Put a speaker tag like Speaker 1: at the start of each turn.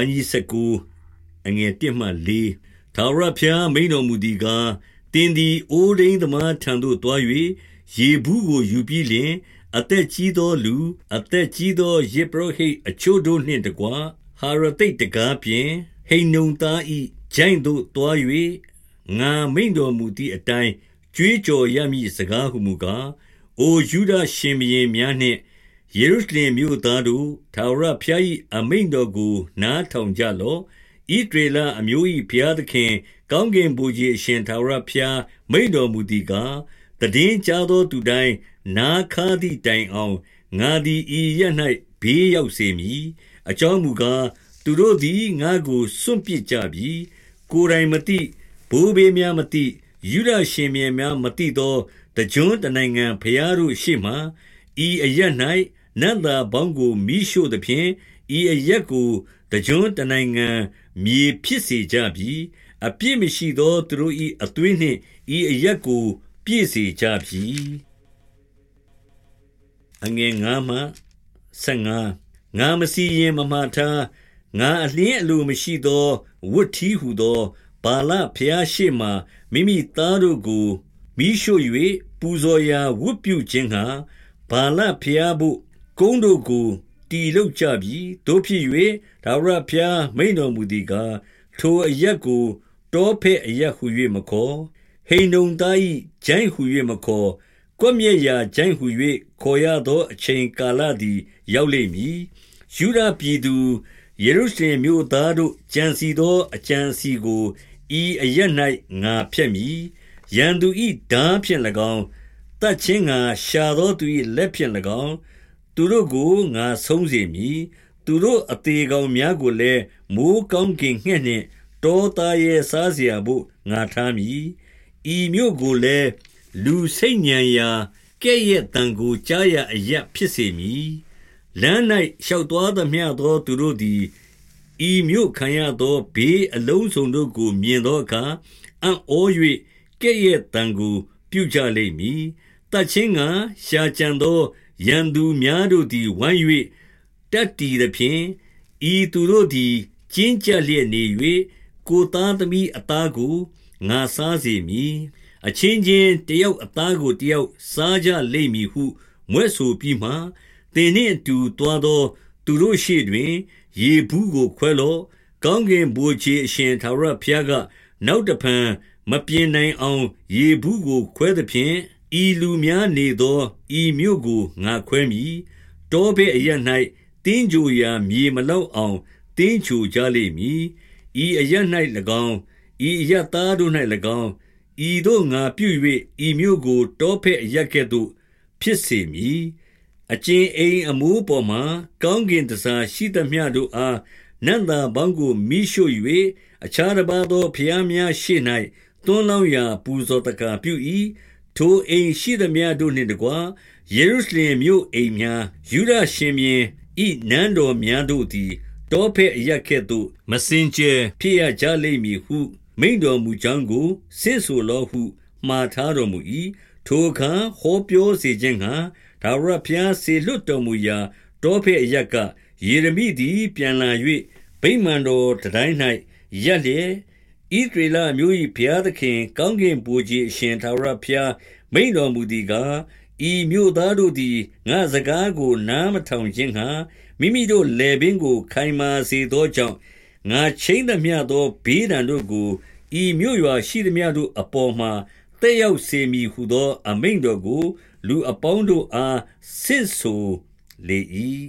Speaker 1: န်းကြီး19အငယ်1မှ4ထာဝရဘုရားမိန်တော်မူသည်ကားတင်းသည်အိုးဒိန်သမားထံသို့တွား၍ရေဘူးကိုယူပြီးလျင် အသက်ကြီးသောလူ အသက်ကြီးသောယေဘရဟိတ်အချို့တို့နှင့်တကွဟာရသိတ်တကားပြင်ဟိန်နုံသားဤဂျိုင်းသို့တွား၍ငါမိန်တော်မူသည့်အတိုင်းကြွေးကြော်ရမည့်စကားဟုမူကားအိုယူဒရှင်ဘီရင်များနှင့် ယေရုရှလင်မြို့သားတို့ ထာဝရဘုရား၏အမိန့်တော်ကို နားထောင်ကြလော့ဣဒေလအမျိုး၏ဘုရားသခင် ကောင်းကင်ဘုရားအရှင် ထာဝရဘုရား မိန့်တော်မူသည်ကားတည်င်းကြားသောသူတိုင်း နာခါသည့်တိုင်အောင် ငါသည်ဤရ၌ဘေးရောက်စေမည် အကြောင်းမူကား သူတို့သည် ငါကို စွန့်ပစ်ကြပြီ ကိုယ်တိုင်မသိ ဘိုးဘေးများမသိယူဒရှင်မြင်များ မသိသော တကြွတနိုင်ငံဖျားတို့ရှေ့မှဤအရ၌ နတ်သားပေါင်းကိုမိရှို့သဖြင့်ဤအရက်ကိုတကြွတနိုင်ငံမြေဖြစ်စေကြပြီအပြစ်မရှိသောသူတို့၏အသွေးနှင့်ဤအရက်ကို ပြည့်စေကြပြီအငယ်ငါမှဆငါငါမစီရင်မမှထားငါအလင်းအလိုမရှိသောဝတ်ထီးဟုသောဘာလဖျားရှိမှမိမိသားတို့ကိုမိရှို့၍ပူဇော်ရာဝတ်ပြုခြင်းဟာဘာလဖျားဖို့ ကုန်းတို့ကိုတီလုတ်ကြပြီတို့ဖြစ်၍ဒါဝရဖျားမိန်တော်မူသည်ကားထိုအရက်ကိုတောဖဲ့အရက်ဟု၍မခေါ်ဟိန်ုံသား၏ဂျိုင်းဟု၍မခေါ်ကွမျက်ရာဂျိုင်းဟု၍ခေါ်ရသောအချိန်ကာလသည် ရောက်လိမ့်မည်ယူဒပြည်သူယေရုရှလင်မြို့သားတို့ကြံစီသောအကြံစီကိုဤအရ၌ငါဖျက်မည်ရန်သူ၏ဓာဖြင့်၎င်းတတ်ချင်းငါရှာသောသူ၏လက်ဖြင့်၎င်း သူတို့ကိုငါဆုံးစေမည်သူတို့အသေးကောင်များကိုလည်းမိုးကောင်းကင်ငှက်နှင့်တောသားရဲ့စားစရာဖို့ငါထားမည်ဤမြို့ကိုလည်းလူစိတ်ညံရာကဲ့ရဲ့တန်ကိုကြားရအရက်ဖြစ်စေမည်လမ်း၌လျှောက်သွားသမျှသော သူတို့သည်ဤမြို့ခံရသောဘေးအလုံးစုံတို့ကို မြင်သောအခါအံ့ဩ၍ကဲ့ရဲ့တန်ကို ပြုကြလိမ့်မည်တတ်ချင်းကရှာကြံသော ရန်သူများတို့သည်ဝိုင်း၍တက်တီသဖြင့်ဤသူတို့သည်ကျင်းကြလျက်နေ၍ကိုသားသမီးအသားကိုငါစားစေမည်အချင်းချင်းတယောက်အသားကိုတယောက်စားကြလိမ့်မည်ဟုမွဲ့ဆိုပြီးမှသင်နှင့်အတူတွားသော သူတို့ရှေ့တွင် ရေဘူးကိုခွဲလော့ကောင်းကင်ဘုရားအရှင်သာရဘုရားက နောက်တဖန်မပြင်းနိုင်အောင် ရေဘူးကိုခွဲသဖြင့် ဤလူများနေသောဤမြို့ကိုငါခွဲမည်တောဘဲအရ၌တင်းကြိုရာမြေမလောက်အောင်တင်းချိုကြလိမ့်မည်ဤအရ၌၎င်းဤအရသားတို့၌၎င်းဤတို့ငါပြု၍ဤမြို့ကိုတောဖက်အရကဲ့သို့ ဖြစ်စေမည်အကျဉ်အိမ်အမိုးပေါ်မှာကောင်းကင်တစားရှိသမျှတို့အားနန္တာဘောင်းကိုမိရှို့၍အခြားတစ်ပါးသောဖျားများရှေ့၌သွန်းလောင်းရာပူဇော်တကာပြု၏ ထိုအိမ်ရှိသမျှတို့နှင့်တကွယေရုရှလင်မြို့အိမ်များယူဒရှင်မြင်းဤနန်းတော်များတို့သည်တောဖက်အရက်ကဲ့သို့မစင်ကြယ်ဖြစ်ရကြလိမ့်မည်ဟု မိန်တော်မူကြောင်းကိုဆင့်ဆိုလောဟုမှားထားတော်မူ၏ထိုအခါဟောပြောစေခြင်းကဒါဝရဘုရားစေလွတ်တော်မူရာတောဖက်အရက်ကယေရမိသည် ပြန်လာ၍ဗိမာန်တော်တိုင်း၌ရက်လျက် ဣသရေလမျိုး၏ဘုရားသခင် ကောင်းကင်ဘုရားအရှင်သာရဘုရားမိန်တော်မူသည်ကားဤမြို့သားတို့သည်ငါစကားကို နားမထောင်ခြင်းဟာမိမိတို့လယ်ပင်ကို ခိုင်မာစေသောကြောင့်ငါချိန်သမျှသောဘေးဒဏ်တို့ကိုဤမြို့ရွာရှိသမျှတို့အပေါ်မှာတက်ရောက်စေမည်ဟုသော အမိန့်တော်ကို လူအပေါင်းတို့အားဆင့်ဆိုလေ၏